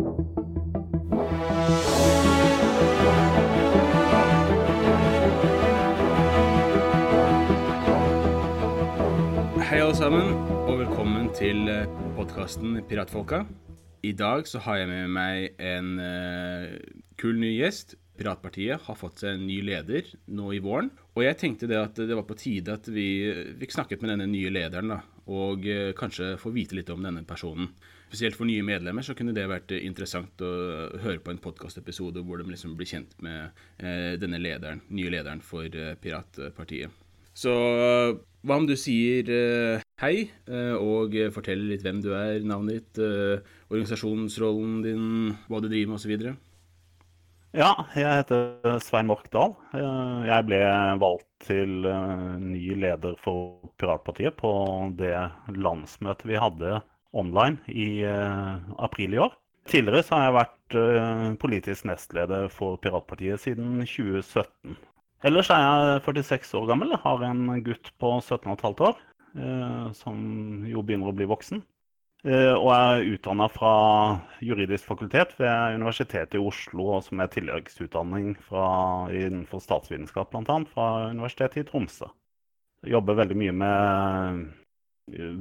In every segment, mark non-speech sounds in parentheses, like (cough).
Hei alle sammen, og velkommen til podkasten Piratfolka. I dag så har jeg med meg en uh, kul ny gjest. Piratpartiet har fått seg en ny leder nå i våren. Og jeg tenkte det at det var på tide at vi fikk snakket med denne nye lederen, da. Og uh, kanskje få vite litt om denne personen. Spesielt for nye medlemmer så kunne det vært interessant å høre på en podkastepisode hvor de liksom blir kjent med uh, denne lederen, nye lederen for Piratpartiet. Så hva om du sier hei, og forteller litt hvem du er, navnet ditt, organisasjonsrollen din, hva du driver med osv.? Ja, jeg heter Svein Morkdal. Jeg ble valgt til ny leder for Piratpartiet på det landsmøtet vi hadde online i april i år. Tidligere har jeg vært politisk nestleder for Piratpartiet siden 2017. Ellers er jeg 46 år gammel. Har en gutt på 17,5 år eh, som jo begynner å bli voksen. Eh, og er utdanna fra juridisk fakultet ved Universitetet i Oslo, og som er tilleggsutdanning fra, innenfor statsvitenskap, bl.a. fra Universitetet i Tromsø. Jeg jobber veldig mye med eh,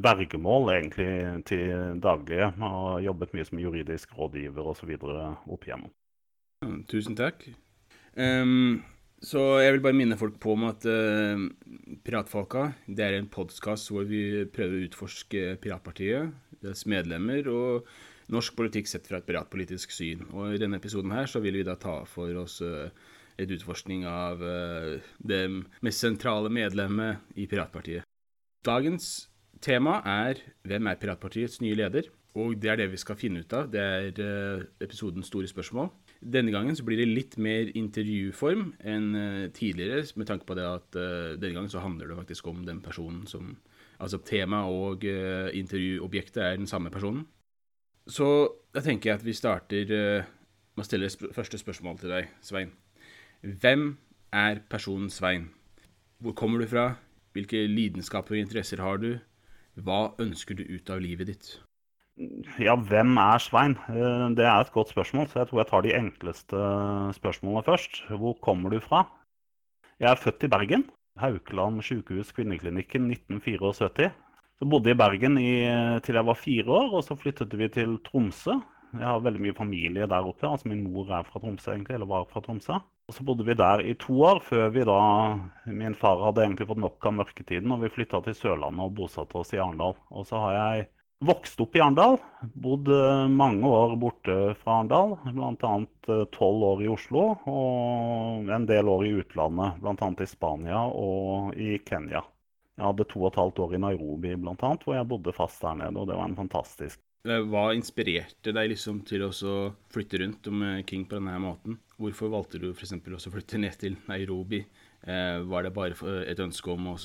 vergemål egentlig til daglige. Og jobbet mye som juridisk rådgiver osv. opp igjennom. Tusen takk. Um så jeg vil bare minne folk på om at uh, Piratfolka det er en podkast hvor vi prøver å utforske Piratpartiet, dets medlemmer og norsk politikk sett fra et piratpolitisk syn. Og I denne episoden her så vil vi da ta for oss uh, et utforskning av uh, det mest sentrale medlemmet i Piratpartiet. Dagens tema er Hvem er Piratpartiets nye leder? Og det er det vi skal finne ut av. Det er episodens store spørsmål. Denne gangen så blir det litt mer intervjuform enn uh, tidligere, med tanke på det at uh, denne gangen så handler det faktisk om den personen som Altså tema og intervjuobjektet er den samme personen. Så da tenker jeg at vi starter med å stille sp første spørsmål til deg, Svein. Hvem er personen Svein? Hvor kommer du fra? Hvilke lidenskaper og interesser har du? Hva ønsker du ut av livet ditt? Ja, hvem er Svein? Eh, det er et godt spørsmål, så jeg tror jeg tar de enkleste spørsmålene først. Hvor kommer du fra? Jeg er født i Bergen. Haukeland sykehus kvinneklinikken 1974. Så bodde i Bergen i, til jeg var fire år, og så flyttet vi til Tromsø. Jeg har veldig mye familie der oppe. altså Min mor er fra Tromsø, egentlig, eller var fra Tromsø. Og Så bodde vi der i to år, før vi da Min far hadde egentlig fått nok av mørketiden, og vi flytta til Sørlandet og bosatte oss i Arendal. Og så har jeg vokst opp i Arendal. Bodd mange år borte fra Arendal. Bl.a. Eh, tolv år i Oslo og en del år i utlandet. Bl.a. i Spania og i Kenya. Jeg hadde to og et halvt år i Nairobi blant annet, hvor jeg bodde fast der nede. og Det var en fantastisk Hva inspirerte deg liksom til å flytte rundt omkring på denne måten? Hvorfor valgte du f.eks. å flytte ned til Nairobi? Eh, var det bare et ønske om å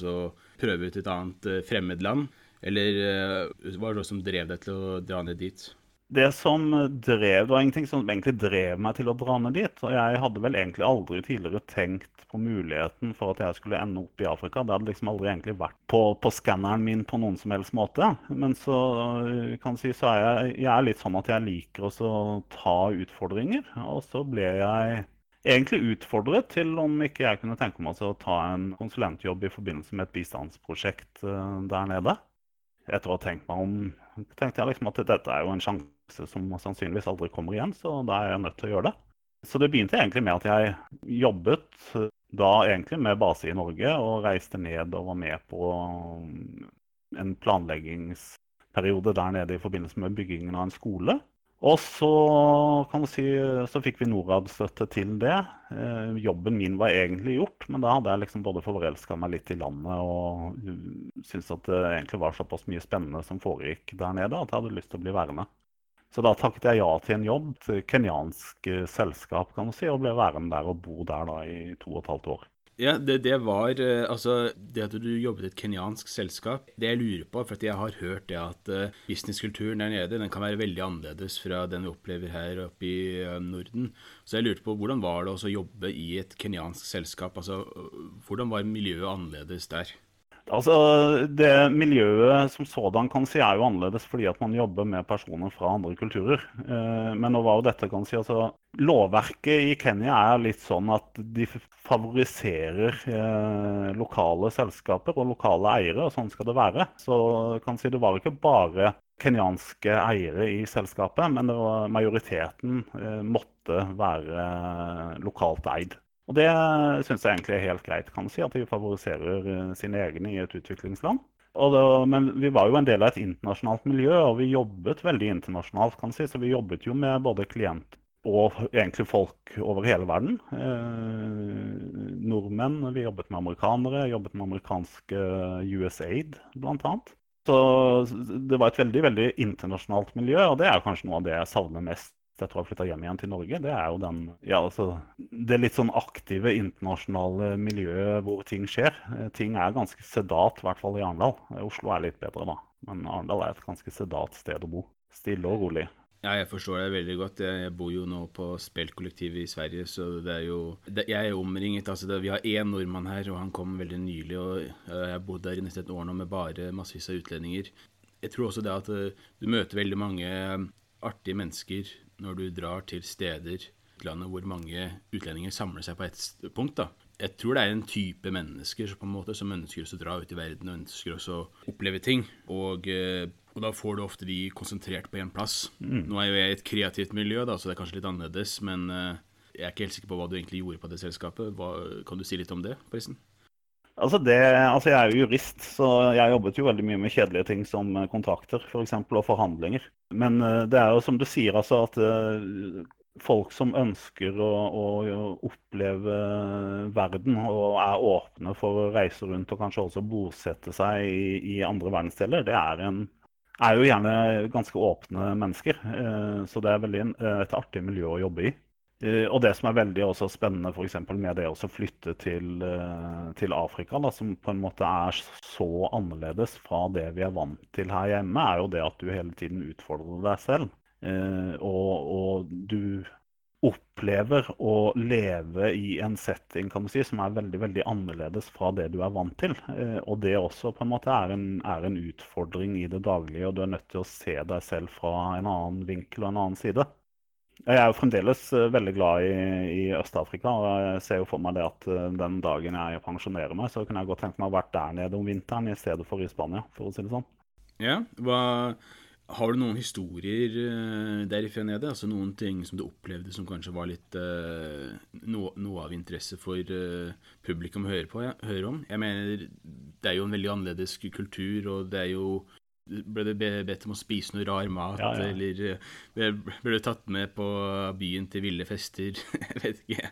prøve ut et annet eh, fremmedland? Eller uh, hva var det som drev deg til å dra ned dit? Det som drev, det var ingenting som egentlig drev meg til å dra ned dit. Og jeg hadde vel egentlig aldri tidligere tenkt på muligheten for at jeg skulle ende opp i Afrika. Det hadde liksom aldri egentlig vært på, på skanneren min på noen som helst måte. Men så eh, kan si, så er jeg, jeg er litt sånn at jeg liker å ta utfordringer. Og så ble jeg egentlig utfordret til om ikke jeg kunne tenke meg å ta en konsulentjobb i forbindelse med et bistandsprosjekt eh, der nede etter å ha tenkt meg om, tenkte jeg liksom at dette er jo en sjanse som sannsynligvis aldri kommer igjen, så da er jeg nødt til å gjøre det. Så det begynte egentlig med at jeg jobbet da egentlig med base i Norge og reiste ned og var med på en planleggingsperiode der nede i forbindelse med byggingen av en skole. Og så si, så fikk vi Norad-støtte til det. Eh, jobben min var egentlig gjort, men da hadde jeg liksom både forelska meg litt i landet og syntes at det egentlig var såpass mye spennende som foregikk der nede, at jeg hadde lyst til å bli værende. Så da takket jeg ja til en jobb til kenyansk selskap kan du si, og ble værende der og bo der da i to og et halvt år. Ja, det, det, var eh, Altså, det at du jobbet i et kenyansk selskap, det jeg lurer på For jeg har hørt det at uh, businesskulturen der nede den kan være veldig annerledes fra den vi opplever her oppe i Norden. Så jeg lurte på hvordan var det å jobbe i et kenyansk selskap? Altså, hvordan var miljøet annerledes der? Altså, Det miljøet som sådan kan si er jo annerledes fordi at man jobber med personer fra andre kulturer. Eh, men nå var jo dette kan si, altså, Lovverket i Kenya er litt sånn at de favoriserer eh, lokale selskaper og lokale eiere, og sånn skal det være. Så kan si det var ikke bare kenyanske eiere i selskapet, men majoriteten eh, måtte være lokalt eid. Og det syns jeg egentlig er helt greit, kan si, at de favoriserer eh, sine egne i et utviklingsland. Det, men vi var jo en del av et internasjonalt miljø, og vi jobbet veldig internasjonalt. kan si, Så vi jobbet jo med både klient og egentlig folk over hele verden. Eh, nordmenn, vi jobbet med amerikanere, jobbet med amerikanske USAID bl.a. Så det var et veldig veldig internasjonalt miljø, og det er kanskje noe av det jeg savner mest etter å ha flytta hjem igjen til Norge, det er jo den, ja, altså, det litt sånn aktive internasjonale miljøet hvor ting skjer. Eh, ting er ganske sedat, i hvert fall i Arendal. Oslo er litt bedre, da. Men Arendal er et ganske sedat sted å bo. Stille og rolig. Ja, jeg forstår deg veldig godt. Jeg bor jo nå på Speltkollektivet i Sverige, så det er jo det, Jeg er omringet. altså det, Vi har én nordmann her, og han kom veldig nylig. og Jeg har bodd der i nesten et år nå med bare massevis av utlendinger. Jeg tror også det at eh, du møter veldig mange artige mennesker når du drar til steder landet hvor mange utlendinger samler seg på ett punkt. da. Jeg tror det er en type mennesker på en måte som ønsker å dra ut i verden og ønsker å oppleve ting. Og, eh, og, da får du ofte de konsentrert på én plass. Mm. Nå er jo jeg i et kreativt miljø, da, så det er kanskje litt annerledes. Men eh, jeg er ikke helt sikker på hva du egentlig gjorde på det selskapet. Hva, kan du si litt om det, forresten? Altså, det, altså Jeg er jo jurist, så jeg jobbet jo veldig mye med kjedelige ting som eh, kontrakter for eksempel, og forhandlinger. Men eh, det er jo som du sier, altså at uh, folk som ønsker å, å, oppleve verden og er åpne for å reise rundt og kanskje også bosette seg i, i andre verdensdeler, det er, en, er, jo gjerne ganske åpne mennesker. Så det er veldig et artig miljø å jobbe i. Eh, og det som er veldig også spennende for med det å flytte til, eh, til Afrika, da, som på en måte er så annerledes fra det vi er vant til her hjemme, er jo det at du hele tiden utfordrer deg selv. Eh, og, og, du opplever å leve i en setting si, som er veldig veldig annerledes fra det du er vant til. og det også på en måte er en, er en utfordring i det daglige, og du er nødt til å se deg selv fra en annen vinkel og en annen side. Jeg er jo fremdeles eh, veldig glad i, i Øst-Afrika. og Jeg ser jo for meg det at eh, den dagen jeg pensjonerer meg, så kunne jeg godt tenkt meg å vært der nede om vinteren i stedet for i Spania, for å si det sånn. Ja, hva, Har du noen historier uh, derifra nede? Altså noen ting som du opplevde som kanskje var litt uh, no, noe av interesse for publikum å høre, på, ja, høre om? Jeg mener, det er jo en veldig annerledes kultur, og det er jo ble du bedt om å spise noe rar mat, ja, ja. eller eh, ble du tatt med på byen til ville fester? (laughs) jeg vet ikke.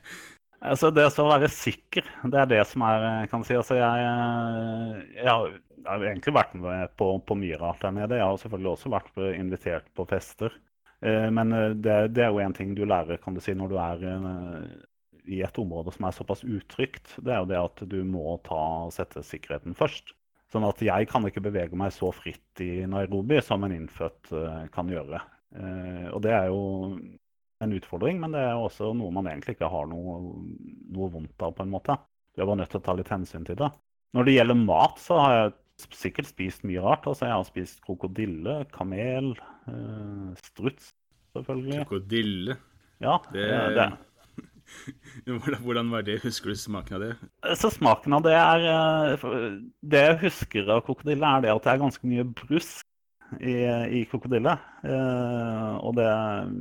Altså, det å være sikker, det er det som er eh, kan si. Altså, jeg, eh, jeg, har, jeg har, egentlig vært med på, på mye rart der nede. Jeg har selvfølgelig også vært invitert på fester. Men det, det er jo en ting du lærer kan du si, når du er i et område som er såpass utrygt. Det er jo det at du må ta sette sikkerheten først. Sånn at jeg kan ikke bevege meg så fritt i Nairobi som en innfødt uh, kan gjøre. Uh, og det er jo en utfordring, men det er også noe man egentlig ikke har noe, noe vondt av, på en måte. Du er bare nødt til å ta litt hensyn til det. Når det gjelder mat, så har jeg sikkert spist mye rart. Altså, jeg har spist krokodille, kamel, uh, struts, selvfølgelig. Krokodille? Ja, det, det, (laughs) Hvordan var det? Husker du smaken av det? Så Smaken av det er eh, Det jeg husker av krokodille, er det at det er ganske mye brusk i, i krokodille. Eh, og det er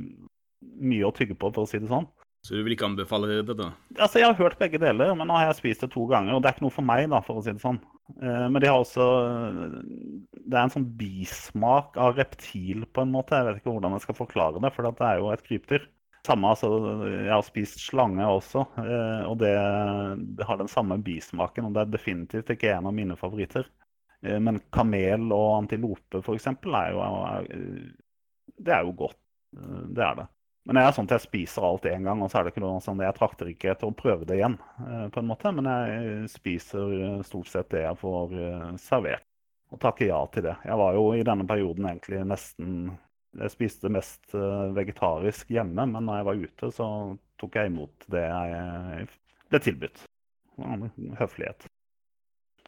mye å tygge på, for å si det sånn. Så du vil ikke anbefale det, da? Altså, Jeg har hørt begge deler, men nå har jeg spist det to ganger. Og det er ikke noe for meg, da, for å si det sånn. Eh, men de har også Det er en sånn bismak av reptil, på en måte. Jeg vet ikke hvordan jeg skal forklare det, for det er jo et krypdyr. Samme, altså, jeg har spist slange også, eh, og det, det, har den samme bismaken. og Det er definitivt ikke en av mine favoritter. Eh, men kamel og antilope f.eks. er jo Det er jo godt. Eh, det er det. Men det er sånn at jeg spiser alt én gang, og så er det ikke noe sånn, jeg trakter ikke etter å prøve det igjen. på en måte, Men jeg spiser stort sett det jeg får servert, og takker ja til det. Jeg var jo i denne perioden egentlig nesten jeg spiste mest eh, vegetarisk hjemme, men når jeg var ute, så tok jeg imot det jeg ble tilbudt. Høflighet.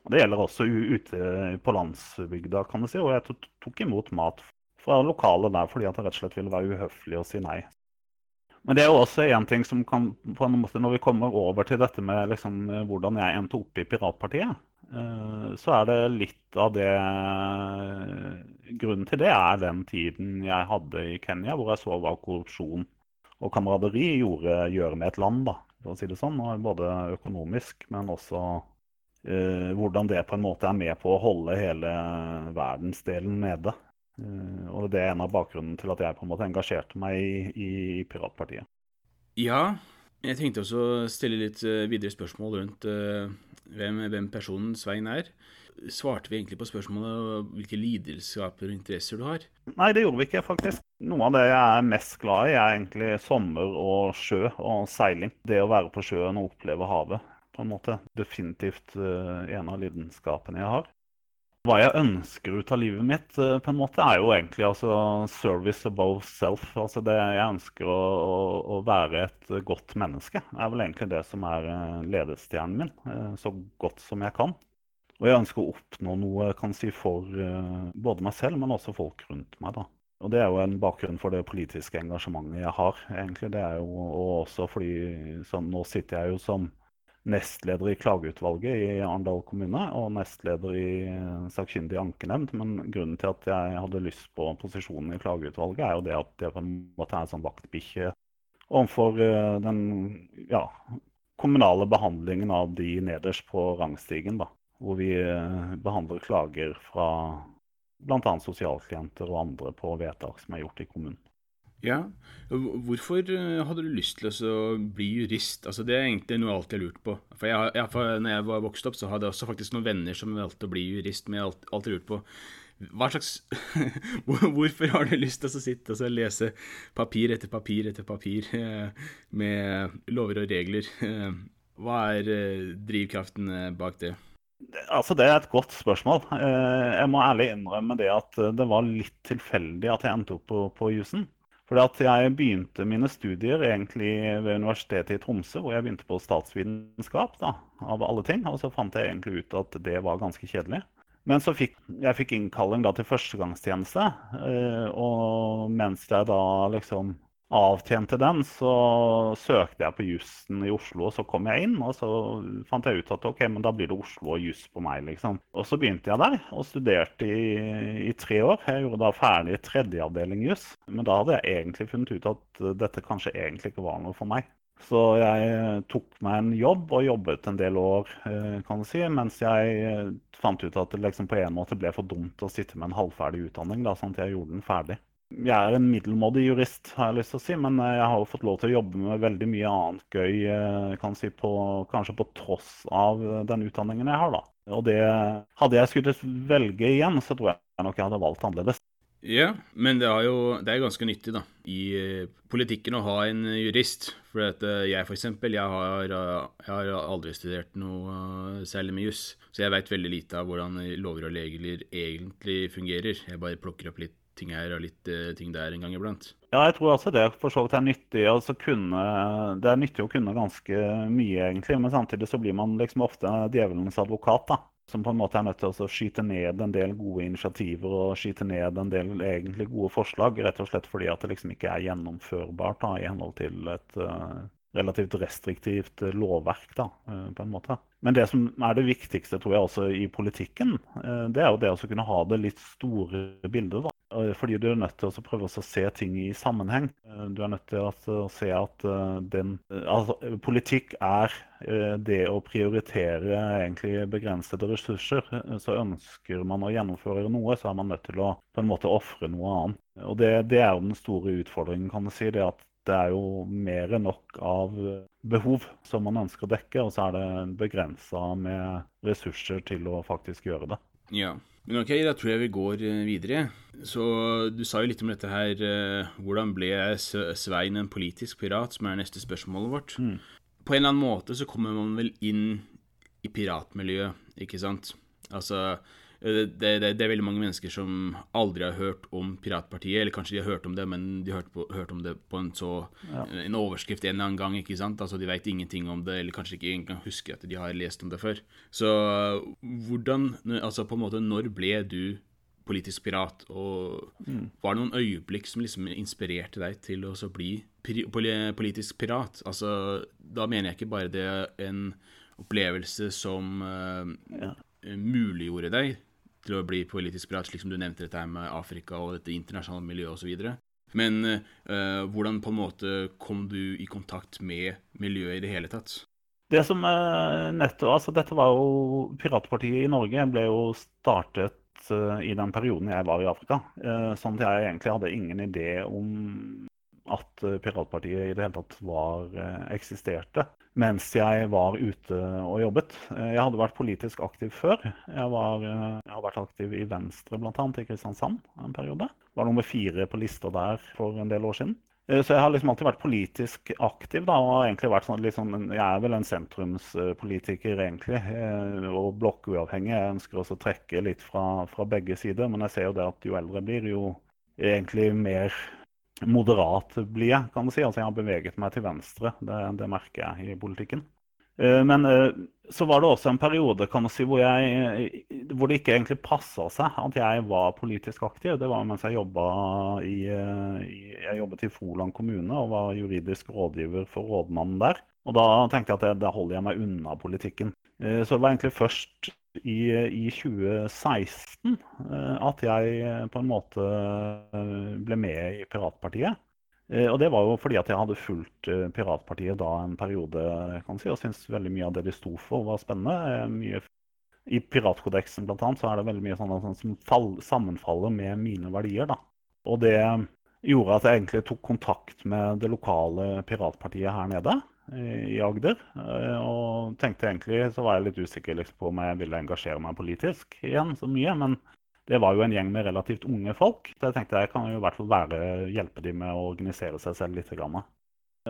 Det gjelder også ute på landsbygda, kan du si. Og jeg tok imot mat fra lokale der fordi at det rett og slett ville være uhøflig å si nei. Men det er også en ting som kan på en måte, Når vi kommer over til dette med liksom, hvordan jeg endte opp i Piratpartiet, eh, så er det litt av det Grunnen til det er den tiden jeg hadde i Kenya, hvor jeg så hva korrupsjon og kameraderi gjorde, gjør med et land. da, for å si det sånn, Både økonomisk, men også uh, hvordan det på en måte er med på å holde hele verdensdelen nede. Uh, og det er en av bakgrunnen til at jeg på en måte engasjerte meg i, i Piratpartiet. Ja, jeg tenkte også å stille litt eh, videre spørsmål rundt uh, hvem, hvem, personen Svein er. Svarte vi egentlig på spørsmålet hvilke lidenskaper og interesser du har? Nei, det gjorde vi ikke, faktisk. Noe av det jeg er mest glad i, er egentlig sommer og sjø og seiling. Det å være på sjøen og oppleve havet, på en måte. Definitivt uh, en av lidenskapene jeg har. Hva jeg ønsker ut av livet mitt, eh, på en måte, er jo egentlig altså, service above self. Altså det, jeg ønsker å, å, å, være et godt menneske. Er vel egentlig det som er eh, ledestjernen min, eh, så godt som jeg kan. Og jeg ønsker å oppnå noe kan si, for både meg selv, men også folk rundt meg. da. Og Det er jo en bakgrunn for det politiske engasjementet jeg har. egentlig. Det er jo, Og også fordi sånn, nå sitter jeg jo som nestleder i klageutvalget i Arendal kommune og nestleder i sakkyndig ankenemnd. Men grunnen til at jeg hadde lyst på posisjonen i klageutvalget, er jo det at jeg på en måte er en sånn vaktbikkje overfor eh, den ja, kommunale behandlingen av de nederst på rangstigen. da, Hvor vi eh, behandler klager fra bl.a. sosialklienter og andre på vedtak som er gjort i kommunen. Ja, Hvorfor eh, hadde du lyst til å bli jurist? Altså, Det er egentlig noe jeg alltid har lurt på. For jeg, jeg, for når jeg var vokst opp, så hadde jeg også faktisk noen venner som valgte å bli jurist. Men jeg har alltid lurt på hva slags (laughs) Hvorfor har du lyst til å sitte og lese papir etter papir etter papir eh, med lover og regler? Eh, hva er drivkraften bak det? Altså, Det er et godt spørsmål. Jeg må ærlig innrømme det at det var litt tilfeldig at jeg endte opp på, på jussen. Fordi jeg begynte mine studier egentlig ved Universitetet i Tromsø, hvor jeg begynte på statsvitenskap, av alle ting. Og så fant jeg egentlig ut at det var ganske kjedelig. Men så fikk jeg fikk innkalling da til førstegangstjeneste. Eh, og mens jeg da liksom avtjente den, så søkte jeg på jussen i Oslo, og så kom jeg inn. Og så fant jeg ut at ok, men da blir det Oslo og juss på meg, liksom. Og så begynte jeg der og studerte i, i tre år. Jeg gjorde da ferdig tredjeavdeling juss. Men da hadde jeg egentlig funnet ut at dette kanskje egentlig ikke var noe for meg. Så jeg tok meg en jobb og jobbet en del år, eh, kan du si, mens jeg fant ut at det liksom på en måte ble for dumt å sitte med en halvferdig utdanning. da, sånn at jeg gjorde den ferdig jeg er en middelmådig jurist, har jeg lyst til å si, men eh, jeg har jo fått lov til å jobbe med veldig mye annet gøy, eh, kan si, på, kanskje på tross av den utdanningen jeg har. da. Og det, Hadde jeg skulle velge igjen, så tror jeg nok jeg hadde valgt annerledes. Ja, men det er jo det er ganske nyttig da, i eh, politikken å ha en jurist. For at jeg for eksempel, jeg har, jeg har aldri studert noe særlig med juss. Så jeg veit veldig lite av hvordan lover og regler egentlig fungerer. Jeg bare plukker opp litt ting her og litt uh, ting der en gang iblant. Ja, jeg tror også det for så vidt er nyttig. Altså kunne, det er nyttig å kunne ganske mye, egentlig. Men samtidig så blir man liksom ofte djevelens advokat, da. Som på en måte er nødt til å skyte ned en del gode initiativer og skyte ned en del egentlig gode forslag. Rett og slett fordi at det liksom ikke er gjennomførbart da, i henhold til et uh, relativt restriktivt eh, lovverk, da, på en måte. Men det som er det viktigste tror jeg også i politikken, det er jo det å kunne ha det litt store bildet. da. Fordi du er nødt til å prøve å se ting i sammenheng. Eh, du er nødt til å se at eh, den, altså, politikk er eh, det å prioritere egentlig begrensede ressurser. Så ønsker man å gjennomføre noe, så er man nødt til å på en måte ofre noe annet. Og det, det, er jo den store utfordringen, kan du si. det at det er jo mer enn nok av behov som man ønsker å dekke, og så er det begrensa med ressurser til å faktisk gjøre det. Ja, men ok, da tror jeg vi går eh, videre. Så du sa jo litt om dette her eh, Hvordan ble Svein en politisk pirat, som er neste spørsmålet vårt. Mm. På en eller annen måte så kommer man vel inn i piratmiljøet, ikke sant? Altså det, det, det, er veldig mange mennesker som aldri har hørt om Piratpartiet, eller kanskje de har hørt om det, men de har hørt, på, hørt om det på en så Ja. en overskrift en eller annen gang, ikke sant? Altså de vet ingenting om det, eller kanskje ikke engang husker at de har lest om det før. Så hvordan, altså på en måte, når ble du politisk pirat, og var det noen øyeblikk som liksom inspirerte deg til å så bli politisk pirat? Altså, da mener jeg ikke bare det en opplevelse som eh, muliggjorde deg til å bli politisk prat, slik som du nevnte dette med Afrika og dette internasjonale miljøet osv. Men uh, hvordan på en måte kom du i kontakt med miljøet i det hele tatt? Det som uh, nettopp, altså Dette var jo Piratpartiet i Norge ble jo startet eh, i den perioden jeg var i Afrika. Sånn at jeg egentlig hadde ingen idé om at eh, Piratpartiet i det hele tatt var, eh, eksisterte mens jeg var ute og jobbet. Eh, Jeg hadde vært politisk aktiv før. Jeg, var, jeg har vært aktiv i Venstre bl.a. i Kristiansand en periode. Var nummer fire på lista der for en del år siden. Så jeg har liksom alltid vært politisk aktiv. da, og egentlig vært sånn, sånn, Jeg er vel en sentrumspolitiker, egentlig, og blokkuavhengig. Jeg ønsker også å trekke litt fra, fra begge sider, men jeg ser jo det at jo eldre blir, jo egentlig mer moderat blir jeg, kan du si. Altså jeg har beveget meg til venstre, det, det merker jeg i politikken. Eh, Men eh, så var det også en periode kan du si, hvor, jeg, hvor det ikke egentlig passa seg at jeg var politisk aktiv. Det var mens jeg jobba i, eh, Jeg jobbet i Froland kommune og var juridisk rådgiver for rådmannen der. Og da tenkte jeg at det, da holder jeg meg unna politikken. Eh, Så det var egentlig først i, i 2016 eh, at jeg eh, på en måte eh, ble med i Piratpartiet. Og det var jo fordi at jeg hadde fulgt Piratpartiet da en periode kan si, og syntes veldig mye av det de sto for, var spennende. Mye, I Piratkodeksen annet, så er det veldig mye sånn, sånn som fall, sammenfaller med mine verdier. da. Og det gjorde at jeg egentlig tok kontakt med det lokale piratpartiet her nede i Agder. eh, Og tenkte egentlig, så var jeg litt usikker liksom, på om jeg ville engasjere meg politisk igjen så mye. Men det var jo en gjeng med relativt unge folk. Så jeg tenkte jeg kan jo i hvert fall være, hjelpe dem med å organisere seg selv litt. Grann.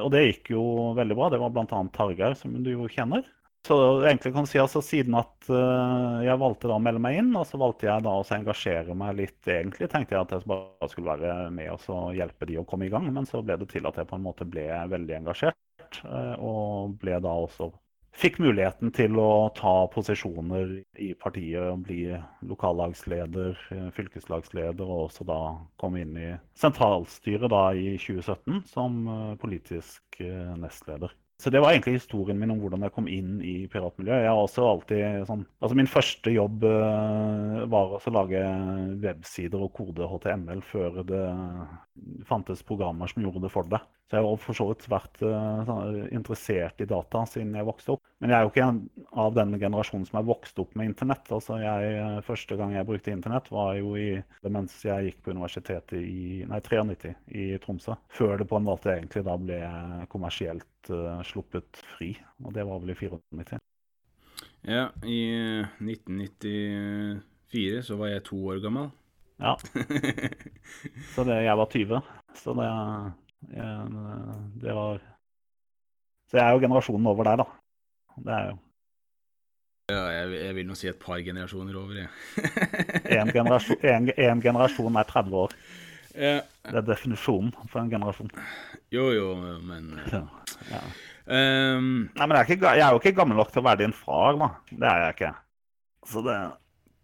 Og det gikk jo veldig bra. Det var bl.a. Targeir, som du jo kjenner. Så egentlig kan du si altså siden at eh, jeg valgte da å melde meg inn, og så valgte jeg da å engasjere meg litt, egentlig tenkte jeg at jeg bare skulle være med og hjelpe de å komme i gang. Men så ble det til at jeg på en måte ble veldig engasjert, eh, og ble da også Fikk muligheten til å ta posisjoner i partiet og bli lokallagsleder, eh, fylkeslagsleder, og også da komme inn i sentralstyret da i 2017 som eh, politisk nestleder. Så det var egentlig historien min om hvordan jeg kom inn i piratmiljøet. Jeg har også alltid sånn Altså min første jobb var å lage websider og kode HTML før det fantes programmer som gjorde det for det. Så jeg har for så vidt vært eh, sånn, interessert i data siden jeg vokste opp. Men jeg er jo ikke en av den generasjonen som er vokst opp med internett. Altså jeg, eh, Første gang jeg brukte internett, var jo i, mens jeg gikk på universitetet i nei, 93 i Tromsø. Før det på en måte egentlig da ble kommersielt uh, sluppet fri. Og det var vel i 94. Ja, i eh, 1994 så var jeg to år gammel. Ja. (laughs) Så det, jeg var 20. Så det, det var Så jeg er jo generasjonen over der, da. Det er jo Ja, jeg, jeg vil nå si et par generasjoner over, jeg. (laughs) én generasjon, en, en generasjon er 30 år. Ja, Det er definisjonen for en generasjon. jo, jo, men Så, ja. Um... Nei, men jeg er, ikke, jeg er jo ikke gammel nok til å være din far, da. Det er jeg ikke. Så det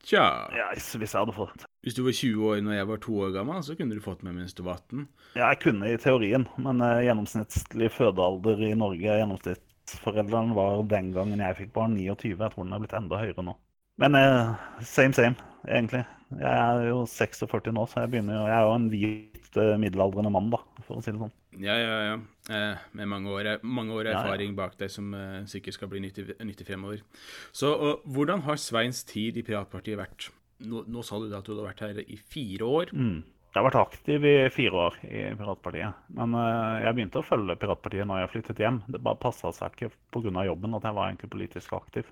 Tja. ja, Hvis jeg hadde fått Hvis du var 20 år når jeg var to år gammel, så kunne du fått meg mens du var 18. Ja, jeg kunne i teorien, men uh, gjennomsnittlig fødealder i Norge Gjennomsnittsforeldrene var den gangen jeg fikk barn, 29. Jeg tror den er blitt enda høyere nå. Men uh, same, same, egentlig. Jeg er jo 46 nå, så jeg begynner jo Jeg er jo en hvit eh, middelaldrende mann, da, for å si det sånn. Ja, ja, ja. Eh, med mange år, mange år Ja, ja. erfaring bak deg som eh, sikkert skal bli nyttig, nyttig fremover. Så og, hvordan har Sveins tid i Piratpartiet vært? Nå, nå sa du da at du hadde vært her i fire år. Mm. Jeg har vært aktiv i fire år i Piratpartiet. Men eh, jeg begynte å følge Piratpartiet når jeg flyttet hjem. Det bare passa seg ikke pga. jobben at jeg var egentlig politisk aktiv.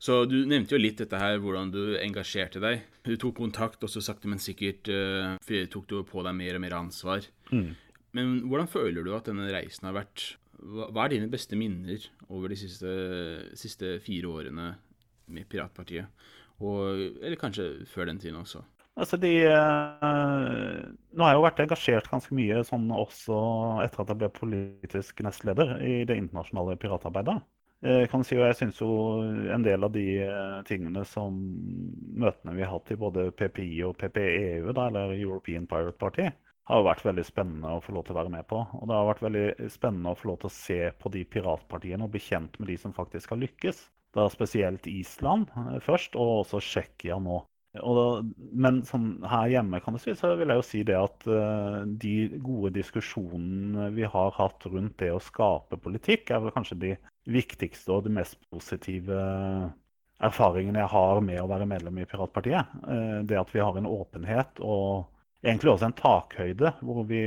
Så du nevnte jo litt dette her, hvordan du engasjerte deg. Du tok kontakt, og så sakte, men sikkert uh, tok du på deg mer og mer ansvar. Mm. Men hvordan føler du at denne reisen har vært? Hva hva er dine beste minner over de siste, siste fire årene med Piratpartiet? Og, eller kanskje før den tiden også. Altså de, eh, nå har jeg jo vært engasjert ganske mye sånn også etter at jeg ble politisk nestleder i det internasjonale piratarbeidet. Eh, kan si, og jeg synes jo en del av de eh, tingene som møtene vi har hatt i både PPI og PPEU, da, eller European Pirate Party, har jo vært veldig spennende å få lov til å være med på. Og det har vært veldig spennende å få lov til å se på de piratpartiene og bli kjent med de som faktisk har lykkes. Da spesielt Island først, og også Tsjekkia nå. Da, men sånn, her hjemme kan du si, så vil jeg jo si det at uh, de gode diskusjonene vi har hatt rundt det å skape politikk, er vel kanskje de viktigste og de mest positive erfaringene jeg har med å være medlem i Piratpartiet. Uh, det at vi har en åpenhet og egentlig også en takhøyde hvor vi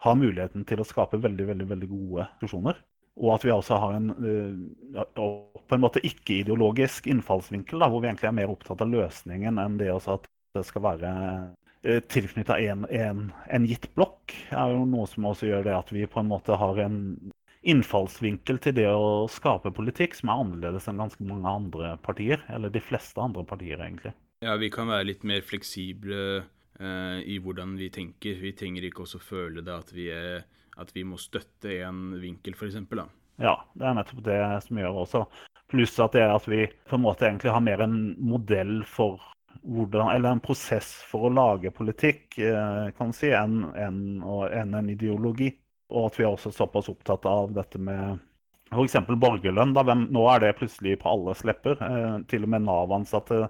har muligheten til å skape veldig, veldig, veldig gode diskusjoner. Og at vi også har en uh, på en måte ikke-ideologisk innfallsvinkel, da, hvor vi egentlig er mer opptatt av løsningen enn det også at det skal være uh, tilknytta en, en, en, gitt blokk. er jo noe som også gjør det at vi på en måte har en innfallsvinkel til det å skape politikk som er annerledes enn ganske mange andre partier. Eller de fleste andre partier, egentlig. Ja, vi kan være litt mer fleksible eh, i hvordan vi tenker. Vi trenger ikke også føle det at vi er at vi må støtte en vinkel, f.eks. Ja, det er nettopp det som gjør også. Pluss at det er at vi på en måte egentlig har mer en modell for hvordan, eller en prosess for å lage politikk kan kan si, enn en, en, en ideologi. Og at vi er også såpass opptatt av dette med f.eks. borgerlønn. Da, hvem, nå er det plutselig på alles lepper. Eh, til og med Nav-ansatte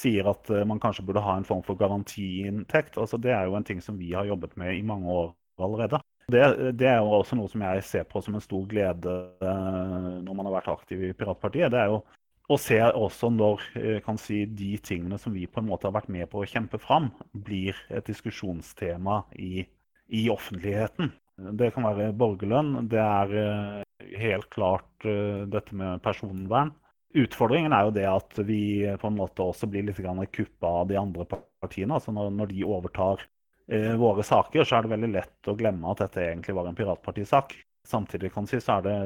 sier at eh, man kanskje burde ha en form for garantiinntekt. Altså, det er jo en ting som vi har jobbet med i mange år allerede. Det, det, er jo også noe som jeg ser på som en stor glede eh, når man har vært aktiv i Piratpartiet. Det er jo å se også når eh, si, de tingene som vi på en måte har vært med på å kjempe fram, blir et diskusjonstema i, i offentligheten. Det kan være borgerlønn. Det er eh, helt klart dette med personvern. Utfordringen er jo det at vi på en måte også blir litt kuppa av de andre partiene. altså når, de overtar eh, våre saker, så er det veldig lett å glemme at dette egentlig var en piratpartisak. Samtidig kan si, så er det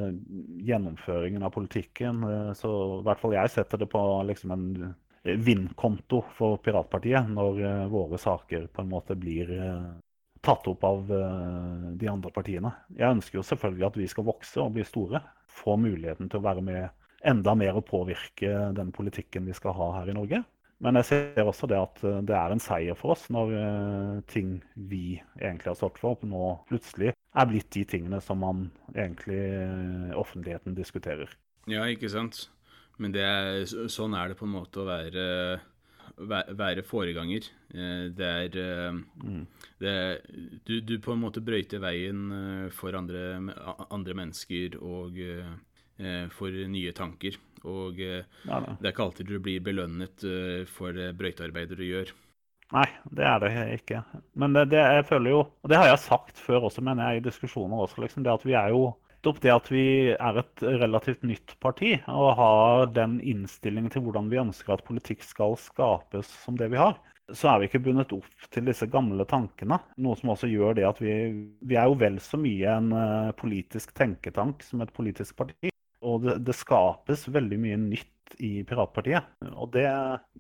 gjennomføringen av politikken. Eh, så i hvert fall jeg setter det på liksom en vinnkonto for piratpartiet når eh, våre saker på en måte blir eh, tatt opp av eh, de andre partiene. Jeg ønsker jo selvfølgelig at vi skal vokse og bli store. Få muligheten til å være med enda mer og påvirke den politikken vi skal ha her i Norge. Men jeg ser også det at eh, det er en seier for oss når uh, ting vi egentlig har stått for, nå plutselig er blitt de tingene som man egentlig offentligheten diskuterer. Ja, ikke sant. Men er, sånn er det på en måte å være, være foreganger. Det er, mm. det du, du, på en måte brøyter veien for andre, andre mennesker og for nye tanker. Og eh, det er ikke alltid du blir belønnet for det brøytearbeidet du gjør. Nei, det er det ikke. Men det, det, jeg føler jo, og det har jeg sagt før også, mener jeg, i diskusjoner også, liksom, det at vi er jo nettopp det at vi er et relativt nytt parti og har den innstillingen til hvordan vi ønsker at politikk skal skapes som det vi har, så er vi ikke bundet opp til disse gamle tankene. Noe som også gjør det at vi, vi er jo vel så mye en uh, politisk tenketank som et politisk parti. Og det, det, skapes veldig mye nytt i Piratpartiet. Og det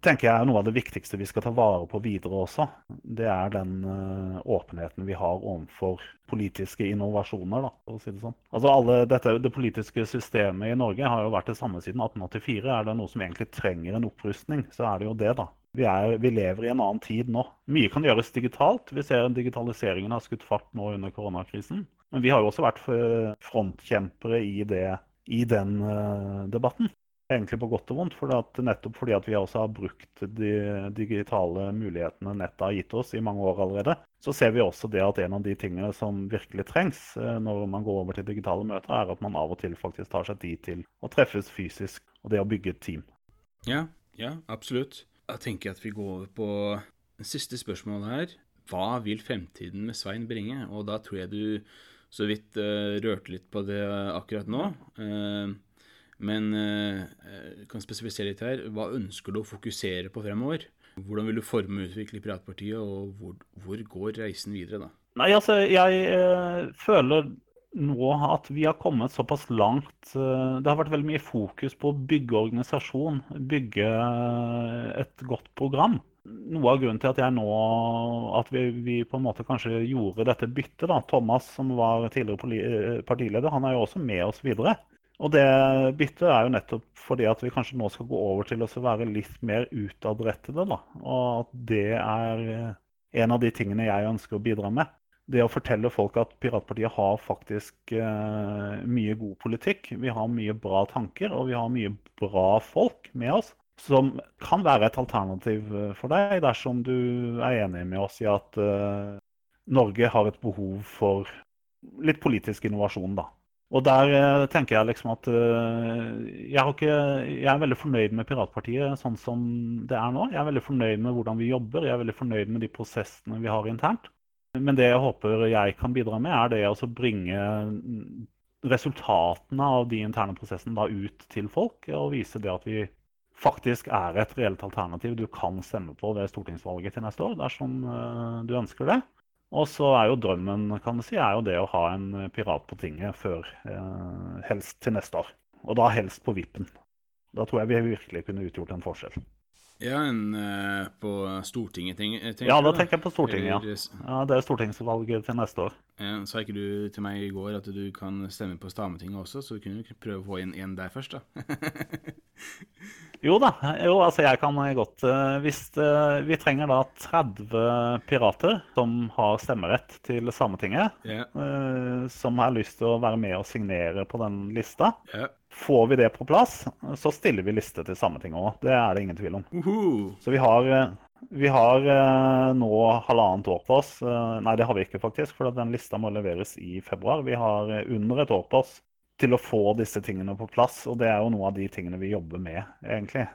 tenker jeg er noe av det viktigste vi skal ta vare på videre også. Det er den uh, åpenheten vi har overfor politiske innovasjoner, da, for å si det sånn. Altså alle dette, Det politiske systemet i Norge har jo vært det samme siden 1884. Er det noe som egentlig trenger en opprustning, så er det jo det, da. Vi, er, vi, lever i en annen tid nå. Mye kan gjøres digitalt. Vi ser digitaliseringen har skutt fart nå under koronakrisen. Men vi har jo også vært frontkjempere i det i den uh, debatten. Egentlig på godt og vondt, for nettopp fordi at vi også har brukt de digitale mulighetene nettet har gitt oss i mange år allerede, så ser vi også det at en av de tingene som virkelig trengs uh, når man går over til digitale møter, er at man av og til faktisk tar seg tid til å treffes fysisk, og det å bygge et team. Ja, ja, absolutt. Da tenker jeg at vi går over på siste spørsmål her. Hva vil fremtiden med Svein bringe? Og da tror jeg du så vidt uh, rørte litt på det akkurat nå. Uh, men jeg kan spesifisere litt her. Hva ønsker du å fokusere på fremover? Hvordan vil du forme og utvikle Piratpartiet, og hvor, hvor, går reisen videre, da? Nei, altså, jeg føler nå at vi har kommet såpass langt eh, Det har vært veldig mye fokus på å bygge organisasjon, bygge eh, et godt program. Noe av grunnen til at jeg nå At vi, vi på en måte kanskje gjorde dette byttet, da. Thomas, som var tidligere eh, partileder, han er jo også med oss videre. Og det byttet er jo nettopp fordi at vi kanskje nå skal gå over til å være litt mer utadrettede. da. Og at det er en av de tingene jeg ønsker å bidra med det å fortelle folk at Piratpartiet har faktisk eh, mye god politikk. Vi har mye bra tanker, og vi har mye bra folk med oss. Som kan være et alternativ eh, for deg dersom du er enig med oss i at eh, Norge har et behov for litt politisk innovasjon, da. Og der eh, tenker jeg liksom at eh, jeg, ikke, jeg, er veldig fornøyd med Piratpartiet sånn som det er nå. Jeg er veldig fornøyd med hvordan vi jobber, jeg er veldig fornøyd med de prosessene vi har internt. Men det jeg håper jeg kan bidra med, er det å bringe resultatene av de interne prosessene da ut til folk. Og vise det at vi faktisk er et reelt alternativ du kan stemme på ved stortingsvalget til neste år, dersom eh, du ønsker det. Og så er jo drømmen kan du si, er jo det å ha en pirat på tinget før eh, helst til neste år. Og da helst på vippen. Da tror jeg vi virkelig kunne utgjort en forskjell. Ja, en uh, på Stortinget, tenker Ja, da tenker jeg på Stortinget, ja. ja. Det er stortingsvalget til neste år. Ja, sa ikke du til meg i går at du kan stemme på Stametinget også, så du kunne du prøve å få inn en der først, da? jo da. Jo, altså jeg kan godt uh, Hvis uh, vi trenger da 30 pirater som har stemmerett til Sametinget, yeah. som har lyst til å være med og signere på den lista, yeah. Får vi det på plass, så stiller vi liste til Sametinget òg. Det er det ingen tvil om. Uh -huh. Så vi har, eh, vi har, eh, nå halvannet år på oss. Eh, nei, det har vi ikke, faktisk, for den lista må leveres i februar. Vi har under et år på oss til å få disse tingene på plass. Og det er jo noe av de tingene vi jobber med, egentlig.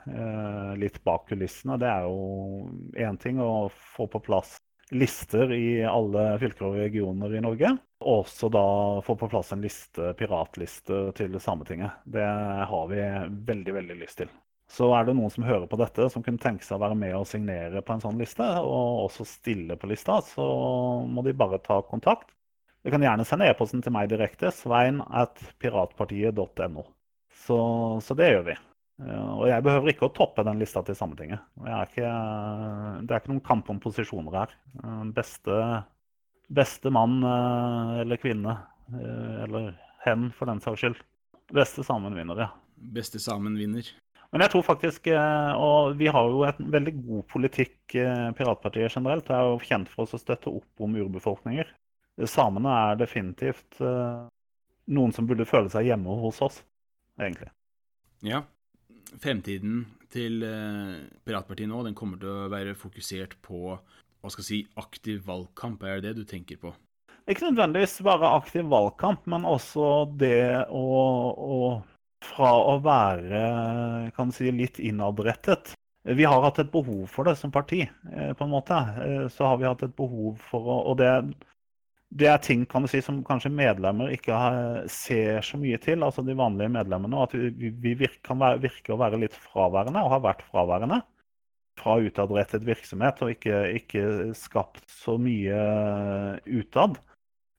Litt bak kulissene. Det er jo én ting å få på plass lister i alle fylker og regioner i Norge. Og også da få på plass en liste, piratliste til Sametinget. Det har vi veldig, veldig lyst til. Så er det noen som hører på dette, som kunne tenke seg å være med og signere på en sånn liste, og også stille på lista, så må de bare ta kontakt. Du kan gjerne sende e-posten til meg direkte, svein at piratpartiet.no. Så, så det gjør vi. Og jeg behøver ikke å toppe den lista til Sametinget. Ikke, det er ikke noen kamp om posisjoner her. Beste, beste mann eh, eller kvinne, eh, eller hen for den saks skyld. Beste samen vinner, ja. Beste samen vinner. Men jeg tror faktisk, eh, og vi har jo en veldig god politikk, Piratpartiet generelt. Er jo kjent for oss å støtte opp om urbefolkninger. Samene er definitivt noen som burde føle seg hjemme hos oss, egentlig. Ja, fremtiden til eh, Piratpartiet nå den kommer til å være fokusert på hva skal jeg si, aktiv valgkamp? Er det det du tenker på? Ikke nødvendigvis bare aktiv valgkamp, men også det å, å Fra å være kan si, litt innadrettet Vi har hatt et behov for det som parti, eh, på en måte. Eh, så har vi hatt et behov for å Og det det er ting kan du si, som kanskje medlemmer ikke ser så mye til, altså de vanlige medlemmene. At vi, vi kan være, virke å være litt fraværende, og har vært fraværende fra utadrettet virksomhet. Og ikke, ikke, skapt så mye utad.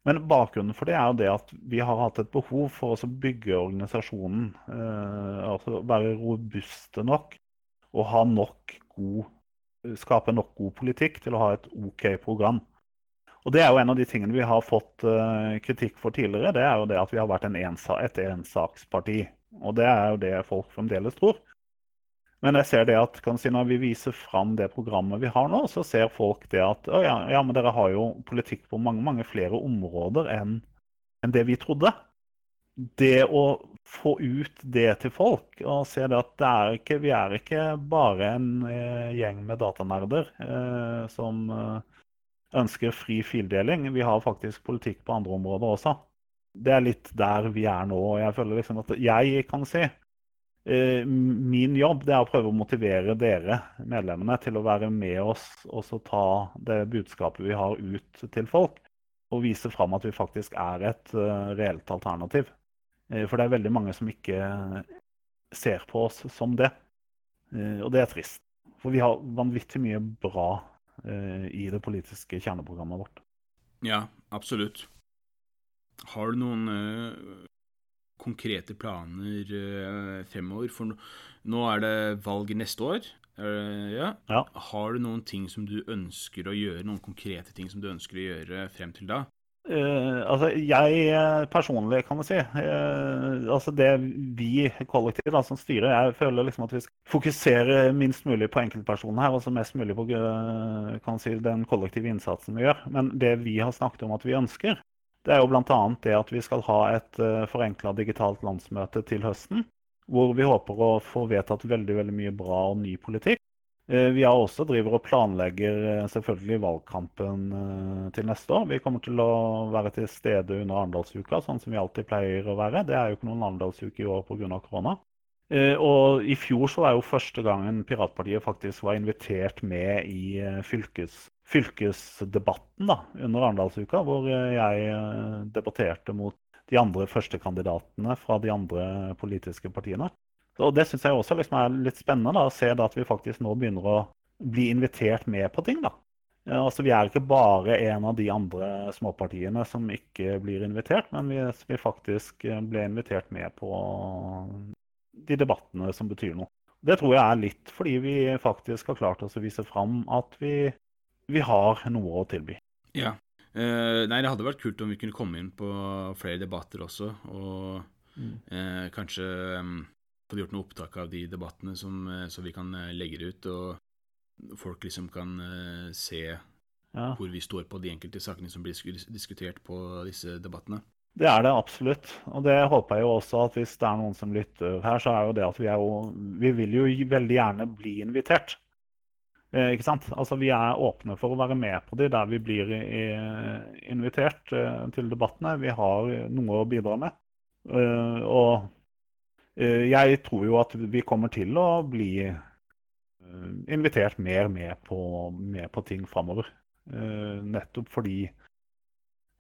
Men bakgrunnen for det er jo det at vi har hatt et behov for å bygge organisasjonen. Eh, altså være robuste nok og ha nok god, skape nok god politikk til å ha et OK program. Og Det er jo en av de tingene vi har fått eh, kritikk for tidligere. Det er jo det at vi har vært en ensa et ensaksparti. Og det er jo det folk fremdeles tror. Men jeg ser det at si, når vi viser fram det programmet vi har nå, så ser folk det at å, ja, ja, men dere har jo politikk på mange mange flere områder enn en det vi trodde. Det å få ut det til folk og se det at det er ikke, vi er ikke bare en eh, gjeng med datanerder eh, som eh, ønsker fri fildeling. Vi har faktisk politikk på andre områder også. Det er litt der vi er nå. og Jeg føler liksom at jeg kan si Min jobb er å prøve å motivere dere, medlemmene, til å være med oss og ta det budskapet vi har ut til folk. Og vise fram at vi faktisk er et uh, reelt alternativ. Uh, for det er veldig mange som ikke ser på oss som det. Og det er trist. For vi har vanvittig mye bra Eh, i det politiske kjerneprogrammet vårt. Ja, absolutt. Har du noen konkrete planer uh, fremover? For nå er det valg neste år. Ja. ja. Har du noen ting som du ønsker å gjøre, noen konkrete ting som du ønsker å gjøre frem til da? Uh, altså, jeg personlig, kan du si uh, altså Det vi kollektivt da, som styrer, jeg føler liksom at vi skal fokusere minst mulig på enkeltpersonene her, og så mest mulig på kan si, den kollektive innsatsen vi gjør. Men det vi har snakket om at vi ønsker, det er jo bl.a. det at vi skal ha et uh, forenkla digitalt landsmøte til høsten. Hvor vi håper å få vedtatt veldig, veldig mye bra og ny politikk. Eh, vi har også driver og planlegger eh, selvfølgelig valgkampen eh, til neste år. Vi kommer til å være til stede under Arendalsuka, sånn som vi alltid pleier å være. Det er jo ikke noen Arendalsuke i år pga. korona. Og i fjor så var jo første gangen Piratpartiet faktisk var invitert med i fylkes, fylkesdebatten da, under Arendalsuka, hvor jeg debatterte mot de andre førstekandidatene fra de andre politiske partiene. Og Det syns jeg også liksom er litt spennende, da, å se at vi faktisk nå begynner å bli invitert med på ting. da. Altså, Vi er ikke bare en av de andre småpartiene som ikke blir invitert, men vi, vi faktisk eh, ble invitert med på de debattene som betyr noe. Det tror jeg er litt fordi vi faktisk har klart oss å vise fram at vi, vi har noe å tilby. Ja. Eh, nei, det hadde vært kult om vi kunne komme inn på flere debatter også, og mm. eh, kanskje um, få gjort noe opptak av de debattene som, eh, så vi kan eh, legge det ut, og folk liksom kan uh, se ja. hvor vi står på de enkelte sakene som blir diskutert på disse debattene. Det er det absolutt. Og det håper jeg jo også at hvis det er noen som lytter her, så er jo det at vi er jo Vi vil jo veldig gjerne bli invitert. Eh, ikke sant? Altså Vi er åpne for å være med på de der vi blir invitert eh, til debattene. Vi har noe å bidra med. Eh, og Eh, jeg tror jo at vi kommer til å bli eh, invitert mer med på, med på ting framover. Eh, nettopp fordi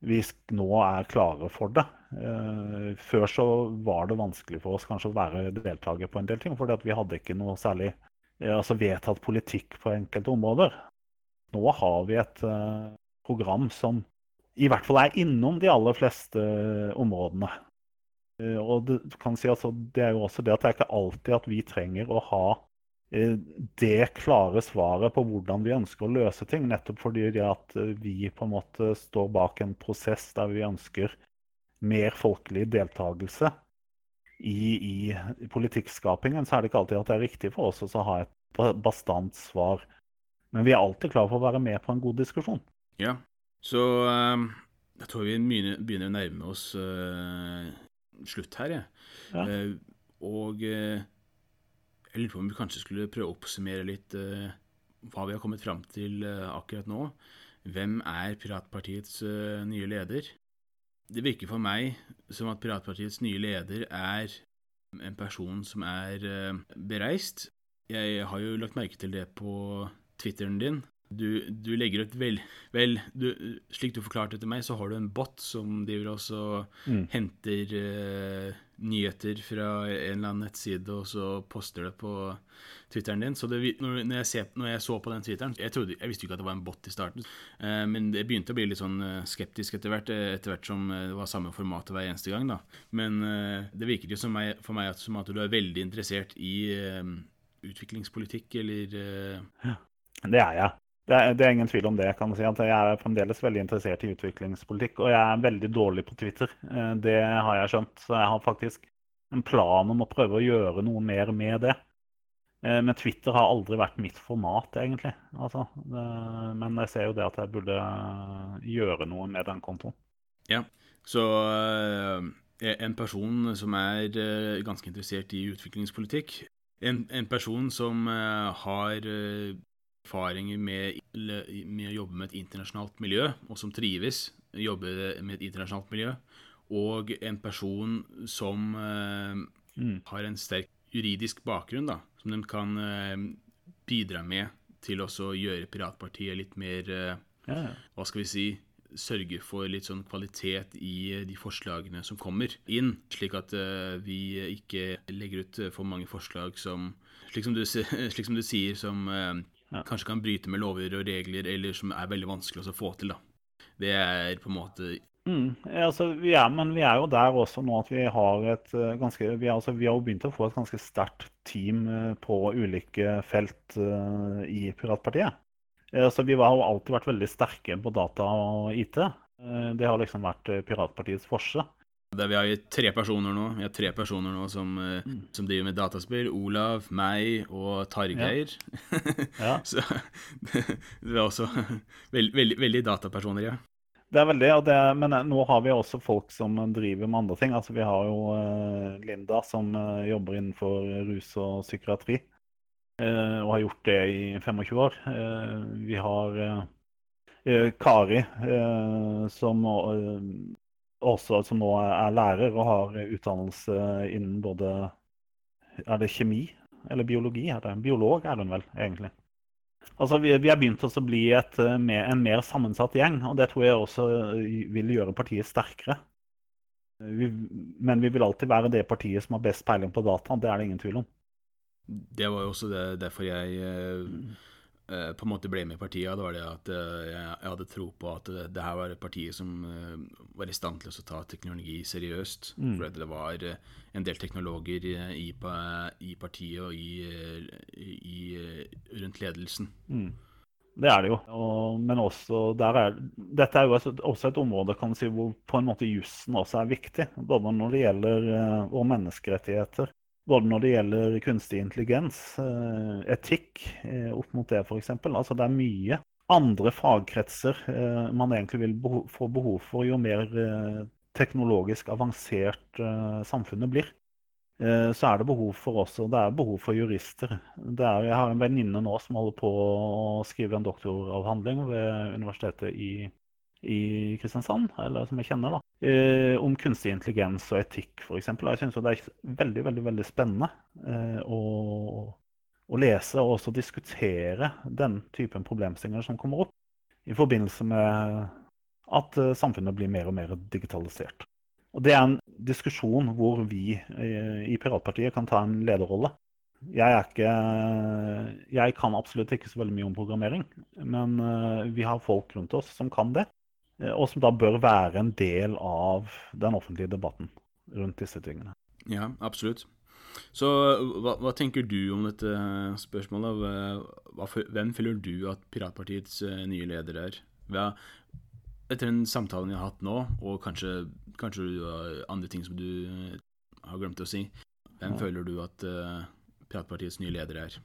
vi nå er klare for det. Før så var det vanskelig for oss kanskje å være deltaker på en del ting, fordi vi hadde ikke noe særlig altså vedtatt politikk på enkelte områder. Nå har vi et program som i hvert fall er innom de aller fleste områdene. Eh, og det, si, altså, det er jo også det at det er ikke alltid at vi trenger å ha eh, det klare svaret på hvordan vi ønsker å løse ting. Nettopp fordi det at eh, vi på en måte står bak en prosess der vi ønsker mer folkelig deltakelse i, i politikkskapingen, så er det ikke alltid at det er riktig for oss å ha et bastant svar. Men vi er alltid klare for å være med på en god diskusjon. Ja, så um, jeg tror vi begynner å nærme oss uh, slutt her, jeg. Ja. Uh, og uh, jeg lurer på om vi kanskje skulle prøve å oppsummere litt uh, hva vi har kommet fram til akkurat nå. Hvem er Piratpartiets nye leder? Det virker for meg som at Piratpartiets nye leder er en person som er bereist. Jeg har jo lagt merke til det på Twitteren din. Du, du, legger ut vel, vel du, Slik du forklarte det til meg, så har du en bot som driver også mm. henter uh, nyheter fra en eller annen nettside, og så poster det på Twitteren din. Så det, når, jeg ser, når, jeg så på den Twitteren jeg, trodde, jeg visste jo ikke at det var en bot i starten, uh, men jeg begynte å bli litt sånn uh, skeptisk etter hvert, etter hvert som det var samme format hver eneste gang. da. Men det virket jo meg, for meg som at du er veldig interessert i utviklingspolitikk, eller Ja, det er jeg. Det er, det er, ingen tvil om det. kan man si, at Jeg er fremdeles veldig interessert i utviklingspolitikk. Og jeg er veldig dårlig på Twitter. Eh, det har jeg skjønt. Så jeg har faktisk en plan om å prøve å gjøre noe mer med det. Eh, men Twitter har aldri vært mitt format, egentlig. Altså, det, men jeg ser jo det at jeg burde gjøre noe med den kontoen. Ja, så uh, en person som er ganske interessert i utviklingspolitikk en, en person som har erfaringer med, med, å jobbe med et internasjonalt miljø, og som trives jobbe med et internasjonalt miljø, og en person som eh, mm. har en sterk juridisk bakgrunn, da, som de kan eh, bidra med til å gjøre Piratpartiet litt mer eh, ja. Hva skal vi si Sørge for litt sånn kvalitet i eh, de forslagene som kommer inn, slik at uh, vi ikke legger ut for mange forslag som Slik som du, (laughs) slik som du sier, som ja. kanskje kan bryte med lover og regler, eller som er veldig vanskelig å få til. da. Det er på en måte Mm, altså, vi er, men vi er jo der også nå at vi har et uh, ganske vi, er, altså, vi, har jo begynt å få et ganske sterkt team uh, på ulike felt uh, i Piratpartiet. så vi har jo alltid vært veldig sterke på data og IT. det har liksom vært Piratpartiets forse. Der vi har tre personer nå Vi har tre personer nå som, mm. som driver med dataspill. Olav, meg og Targeir. Ja. (laughs) Så (laughs) det er også veldig, veldig, veldig datapersoner, ja. Det er veldig, det, men eh, nå har vi også folk som driver med andre ting. Altså, vi har jo uh, Linda som uh, jobber innenfor rus og psykiatri. Uh, og har gjort det i 25 år. vi har Kari som også som nå er lærer og har utdannelse innen både Er det kjemi eller biologi? Er det? Biolog er hun vel, egentlig. Altså, vi, vi har begynt å bli et, eh, med en mer sammensatt gjeng, og det tror jeg også eh, vil gjøre partiet sterkere. Vi, men vi vil alltid være det partiet som har best peiling på data. Det er det ingen tvil om. Det var jo også det, derfor jeg eh, mm. Eh, på en måte ble med i partiet, det var det at eh, jeg, hadde tro på at det, det her var partiet som eh, var i stand til å ta teknologi seriøst. Mm. For det var en del teknologer i, i partiet og i, i, rundt ledelsen. Mm. Det er det jo. Og, men også der er, dette er jo også et område kan si, hvor på en måte jussen også er viktig. Både når det gjelder uh, menneskerettigheter både når det gjelder kunstig intelligens, eh, etikk eh, opp mot det f.eks. Altså det er mye andre fagkretser eh, man egentlig vil få behov for jo mer teknologisk avansert samfunnet blir. Så er det behov for også, det er behov for jurister. Er, jeg har en venninne nå som holder på å skrive en doktoravhandling ved Universitetet i i Kristiansand, eller som jeg kjenner, da, eh, om kunstig intelligens og etikk f.eks. Jeg syns det er veldig veldig, veldig spennende eh, å, å, lese og også diskutere den typen problemstillinger som kommer opp i forbindelse med at eh, samfunnet blir mer og mer digitalisert. Og Det er en diskusjon hvor vi i Piratpartiet kan ta en lederrolle. Jeg, er ikke, jeg kan absolutt ikke så veldig mye om programmering, men vi har folk rundt oss som kan det. Eh, og som da bør være en del av den offentlige debatten rundt disse tingene. Ja, absolutt. Så hva, hva tenker du om dette spørsmålet? Hva, hvem føler du at Piratpartiets nye leder er? Hva, etter den samtalen vi har hatt nå, og kanskje, kanskje andre ting som du har glemt å si, hvem ja. føler du at Piratpartiets nye leder er?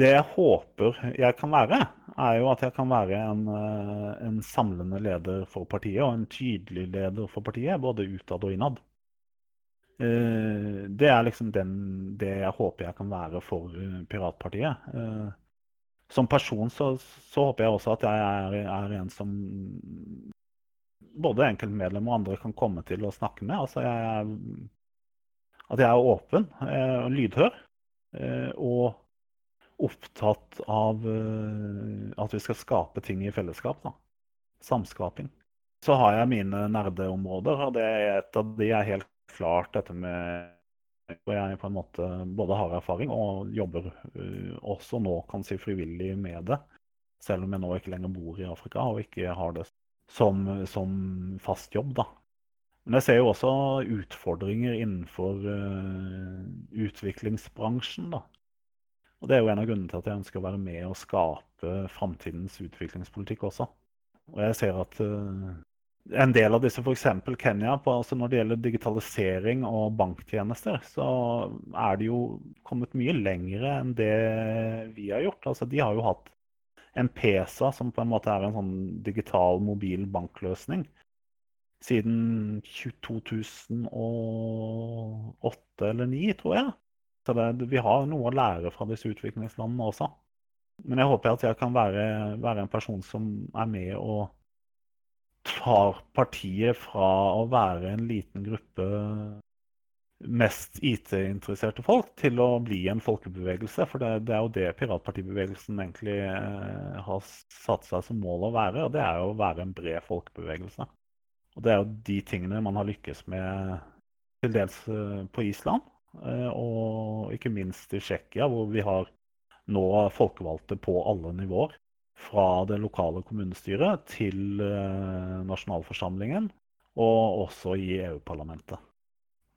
Det jeg håper jeg kan være, er jo at jeg kan være en, eh, en samlende leder for partiet, og en tydelig leder for partiet, både utad og innad. Eh, det er liksom den, det jeg håper jeg kan være for eh, Piratpartiet. Som person så, så håper jeg også at jeg er, er en som både enkeltmedlemmer og andre kan komme til å snakke med. Altså jeg er, at jeg er åpen og lydhør. Og opptatt av uh, at vi skal skape ting i fellesskap. da. Samskaping. Så har jeg mine nerdeområder, og det er et av de er helt klart dette med hvor jeg på en måte både har erfaring og jobber uh, også nå kan si frivillig med det. Selv om jeg nå ikke lenger bor i Afrika og ikke har det som, som fast jobb. da. Men jeg ser jo også utfordringer innenfor uh, utviklingsbransjen. da. Og Det er jo en av grunnene til at jeg ønsker å være med og skape framtidens utviklingspolitikk også. Og jeg ser at uh, en del av disse, f.eks. Kenya, på, altså når det gjelder digitalisering og banktjenester, så er det jo kommet mye lengre enn det vi har gjort. Altså, de har jo hatt en PESA, som på en måte er en sånn digital mobil bankløsning, siden 2008 eller 2009, tror jeg. Så det, vi har noe å lære fra disse utviklingslandene også. Men jeg håper at jeg kan være, være en person som er med og tar partiet fra å være en liten gruppe mest IT-interesserte folk til å bli en folkebevegelse. For det, det er jo det piratpartibevegelsen egentlig eh, har satt seg som mål å være. Og det er jo å være en bred folkebevegelse. Og det er jo de tingene man har lykkes med til dels eh, på Island. Eh, og ikke minst i Tsjekkia, hvor vi har nå folkevalgte på alle nivåer. Fra det lokale kommunestyret til eh, nasjonalforsamlingen og også i EU-parlamentet.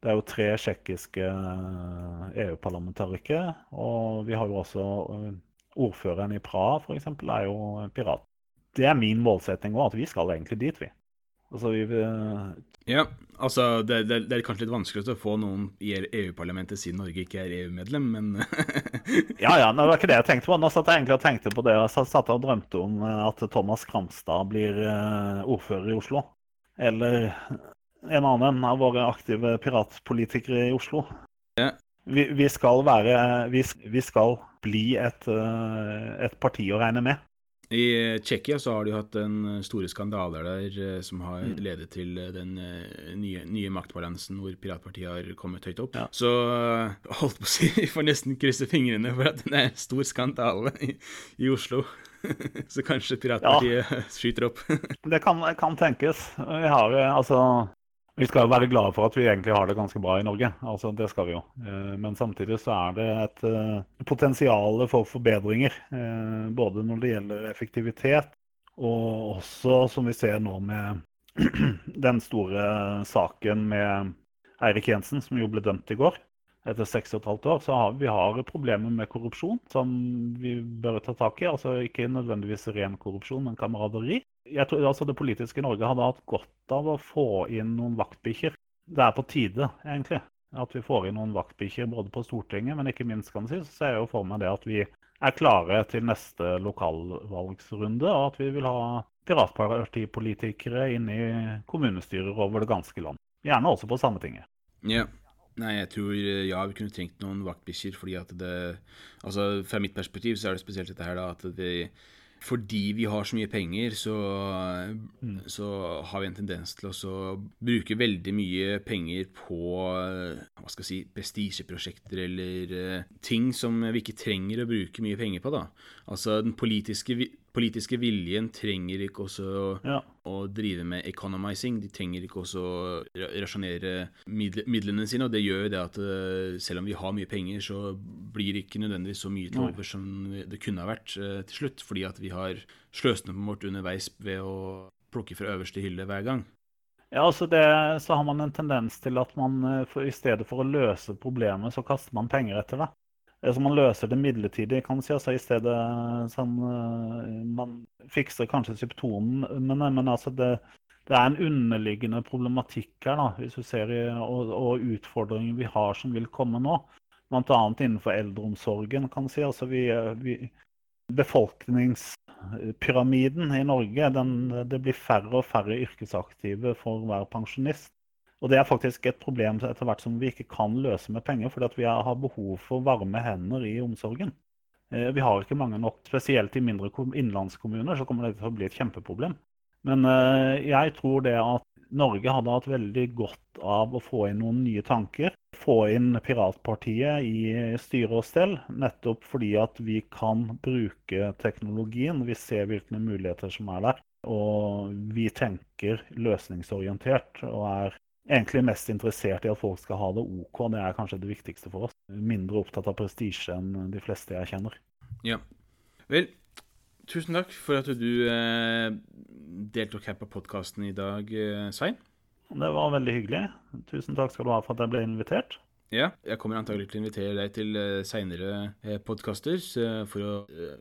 Det er jo tre tsjekkiske EU-parlamentarikere, og vi har jo også ordføreren i Praha, f.eks., er jo pirat. Det er min målsetting òg, at vi skal egentlig dit, vi. Altså, vi ja, altså det, det, det, er kanskje litt vanskelig å få noen i EU-parlamentet siden Norge ikke er EU-medlem, men (laughs) Ja, ja, det var ikke det jeg tenkte på. Nå satt jeg egentlig og tenkte på det. Jeg satt og drømte om at Thomas Kramstad blir ordfører i Oslo. Eller en annen av våre aktive piratpolitikere i Oslo. Ja. Vi, vi, skal være vi, vi skal bli et, et parti å regne med. I Tsjekkia så har de hatt en store skandaler der eh, som har mm. ledet til eh, den eh, nye, nye, maktbalansen hvor piratpartiet har kommet høyt opp. Ja. Så holdt på å si, (laughs) vi får nesten krysse fingrene for at det er en stor skandale i, i Oslo. (laughs) så kanskje piratpartiet ja. skyter opp. (laughs) det kan, kan, tenkes. Vi har altså vi skal jo være glade for at vi egentlig har det ganske bra i Norge. Altså, det skal vi jo. Eh, men samtidig så er det et uh, potensial for forbedringer. Uh, både når det gjelder effektivitet, og også som vi ser nå med (clears throat) den store saken med Eirik Jensen, som jo ble dømt i går. Etter seks og et halvt år så har vi har problemer med korrupsjon som vi bør ta tak i. Altså ikke nødvendigvis ren korrupsjon, men kameraderi jeg tror altså det politiske Norge hadde hatt godt av å få inn noen vaktbikkjer. Det er på tide, egentlig, at vi får inn noen vaktbikkjer både på Stortinget, men ikke minst kan si, så jeg jo for meg det at vi er klare til neste lokalvalgsrunde, og at vi vil ha piratpartipolitikere inn i kommunestyrer over det ganske land. Gjerne også på Sametinget. Ja. Nei, jeg tror ja, vi kunne trengt noen vaktbikkjer, fordi at det Altså, fra mitt perspektiv så er det spesielt dette her, da, at vi fordi vi har så mye penger, så, mm. så har vi en tendens til å bruke veldig mye penger på hva skal jeg si, prestisjeprosjekter eller uh, ting som vi ikke trenger å bruke mye penger på. da. Altså den politiske politiske viljen trenger ikke også ja. å drive med economizing. De trenger ikke også å rasjonere midlene sine. Og det gjør jo det at eh, selv om vi har mye penger, så blir det ikke nødvendigvis så mye til over som det kunne ha vært eh, til slutt. Fordi at vi har sløst på vårt underveis ved å plukke fra øverste hylle hver gang. Ja, altså det, så har man en tendens til at man eh, for, i stedet for å løse problemet, så kaster man penger etter det. Så man løser det midlertidig, kan man si. altså I stedet sånn, Man fikser kanskje symptomen, men, men altså det, det, er en underliggende problematikk her, da, hvis du ser i, og, og utfordringer vi har som vil komme nå. Bl.a. innenfor eldreomsorgen. kan man si. Altså vi, vi, befolkningspyramiden i Norge, den, det blir færre og færre yrkesaktive for hver pensjonist. Og det er faktisk et problem etter hvert som vi ikke kan løse med penger, fordi vi har behov for varme hender i omsorgen. Eh, vi har ikke mange nok, spesielt i mindre innlandskommuner, så kommer det til å bli et kjempeproblem. Men eh, jeg tror det at Norge hadde hatt veldig godt av å få inn noen nye tanker. Få inn piratpartiet i styre og stell, nettopp fordi at vi kan bruke teknologien. Vi ser hvilke muligheter som er der. Og vi tenker løsningsorientert og er egentlig mest interessert i at folk skal ha det OK. Det er kanskje det viktigste for oss. Mindre opptatt av prestisje enn de fleste jeg kjenner. Ja. Vel, tusen takk for at du eh, deltok her på podkasten i dag, eh, Svein. Det var veldig hyggelig. Tusen takk skal du ha for at jeg ble invitert. Ja, jeg kommer antagelig til å invitere deg til uh, seinere uh, podkaster for å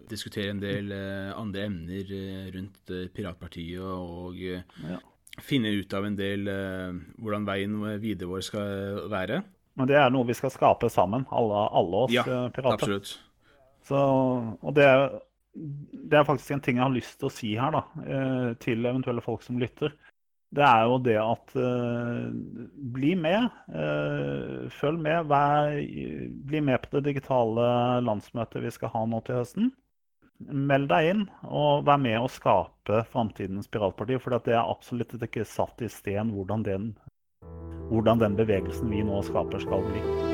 diskutere en del andre emner rundt Piratpartiet og ja finne ut av en del uh, hvordan veien videre vår skal være. Men det er noe vi skal skape sammen, alle, alle oss ja, uh, pirater. Absolutt. Så, og det er, det er, faktisk en ting jeg har lyst til å si her, da, uh, til eventuelle folk som lytter. Det er jo det at bli med. følg med. Vær, bli med på det digitale landsmøtet vi skal ha nå til høsten meld deg inn og vær med å skape framtidens piratparti. For det er absolutt ikke satt i sten hvordan den, hvordan den bevegelsen vi nå skaper, skal bli.